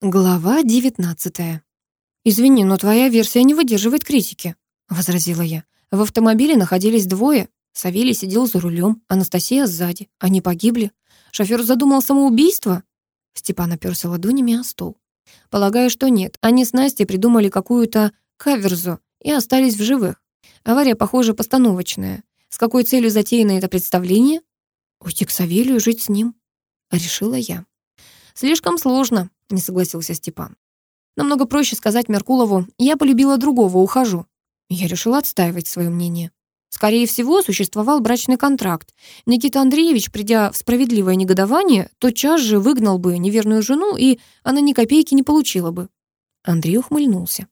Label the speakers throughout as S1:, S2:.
S1: Глава 19. «Извини, но твоя версия не выдерживает критики», — возразила я. «В автомобиле находились двое. Савелий сидел за рулем, Анастасия сзади. Они погибли. Шофер задумал самоубийство?» Степан оперся ладонями о стол. «Полагаю, что нет. Они с Настей придумали какую-то каверзу и остались в живых. Авария, похоже, постановочная. С какой целью затеяно это представление?» «Уйти к Савелию, жить с ним», — решила я. «Слишком сложно», — не согласился Степан. «Намного проще сказать Меркулову, я полюбила другого, ухожу». Я решила отстаивать свое мнение. Скорее всего, существовал брачный контракт. Никита Андреевич, придя в справедливое негодование, тотчас же выгнал бы неверную жену, и она ни копейки не получила бы. Андрей ухмыльнулся.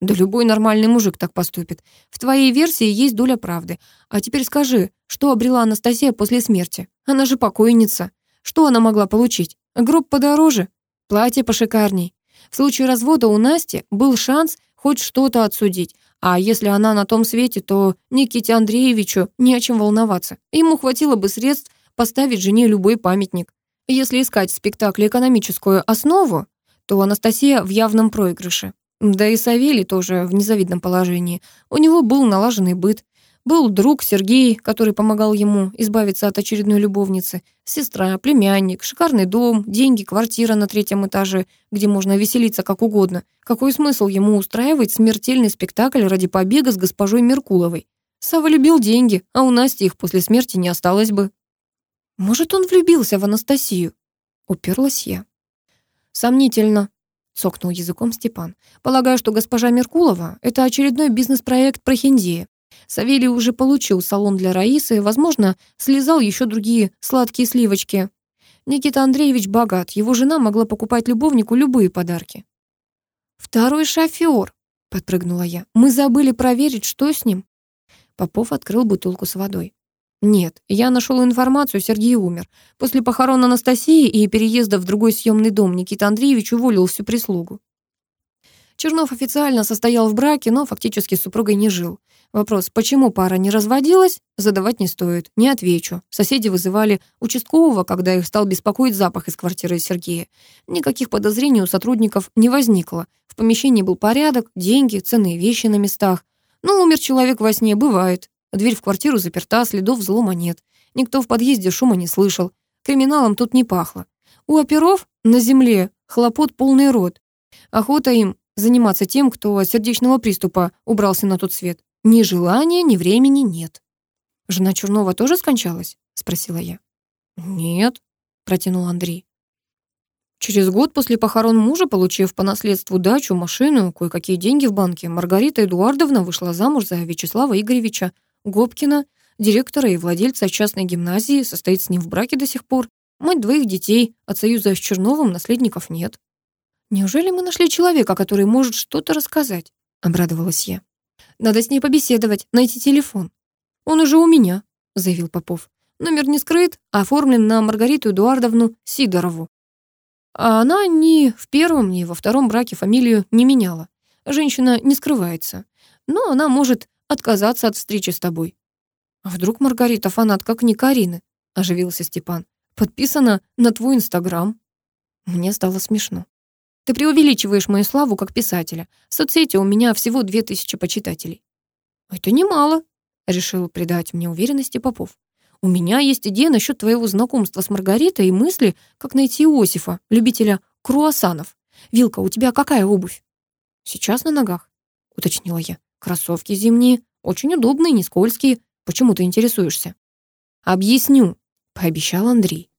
S1: «Да любой нормальный мужик так поступит. В твоей версии есть доля правды. А теперь скажи, что обрела Анастасия после смерти? Она же покойница. Что она могла получить? Гроб подороже? Платье пошикарней. В случае развода у Насти был шанс хоть что-то отсудить, а если она на том свете, то Никите Андреевичу не о чем волноваться. Ему хватило бы средств поставить жене любой памятник. Если искать в спектакле экономическую основу, то Анастасия в явном проигрыше. Да и Савелий тоже в незавидном положении. У него был налаженный быт, был друг Сергей, который помогал ему избавиться от очередной любовницы, сестра, племянник, шикарный дом, деньги, квартира на третьем этаже, где можно веселиться как угодно. Какой смысл ему устраивать смертельный спектакль ради побега с госпожой Меркуловой? Сава любил деньги, а у Насти их после смерти не осталось бы. Может, он влюбился в Анастасию? Уперлась я. Сомнительно, цокнул языком Степан. Полагаю, что госпожа Меркулова — это очередной бизнес-проект про прохиндея. Савелий уже получил салон для Раисы, возможно, слезал еще другие сладкие сливочки. Никита Андреевич богат, его жена могла покупать любовнику любые подарки. «Второй шофер!» — подпрыгнула я. «Мы забыли проверить, что с ним». Попов открыл бутылку с водой. «Нет, я нашел информацию, Сергей умер. После похорон Анастасии и переезда в другой съемный дом Никита Андреевич уволил всю прислугу. Чернов официально состоял в браке, но фактически с супругой не жил. Вопрос, почему пара не разводилась, задавать не стоит, не отвечу. Соседи вызывали участкового, когда их стал беспокоить запах из квартиры Сергея. Никаких подозрений у сотрудников не возникло. В помещении был порядок, деньги, ценные вещи на местах. Но умер человек во сне, бывает. Дверь в квартиру заперта, следов взлома нет. Никто в подъезде шума не слышал. Криминалом тут не пахло. У оперов на земле хлопот полный рот. Охота им заниматься тем, кто от сердечного приступа убрался на тот свет. Ни желания, ни времени нет. Жена Чернова тоже скончалась? Спросила я. Нет, протянул Андрей. Через год после похорон мужа, получив по наследству дачу, машину, кое-какие деньги в банке, Маргарита Эдуардовна вышла замуж за Вячеслава Игоревича Гопкина, директора и владельца частной гимназии, состоит с ним в браке до сих пор. Мать двоих детей, от союза с Черновым наследников нет. «Неужели мы нашли человека, который может что-то рассказать?» — обрадовалась я. Надо с ней побеседовать, найти телефон. Он уже у меня, заявил Попов. Номер не скрыт, а оформлен на Маргариту Эдуардовну Сидорову. А она ни в первом, ни во втором браке фамилию не меняла. Женщина не скрывается. Но она может отказаться от встречи с тобой. А вдруг Маргарита фанатка книг Карины? Оживился Степан. Подписана на твой Инстаграм. Мне стало смешно. Ты преувеличиваешь мою славу как писателя. В соцсети у меня всего 2000 почитателей». «Это немало», — решил придать мне уверенности Попов. «У меня есть идея насчет твоего знакомства с Маргаритой и мысли, как найти Иосифа, любителя круассанов. Вилка, у тебя какая обувь?» «Сейчас на ногах», — уточнила я. «Кроссовки зимние, очень удобные, не скользкие. Почему ты интересуешься?» «Объясню», — пообещал Андрей.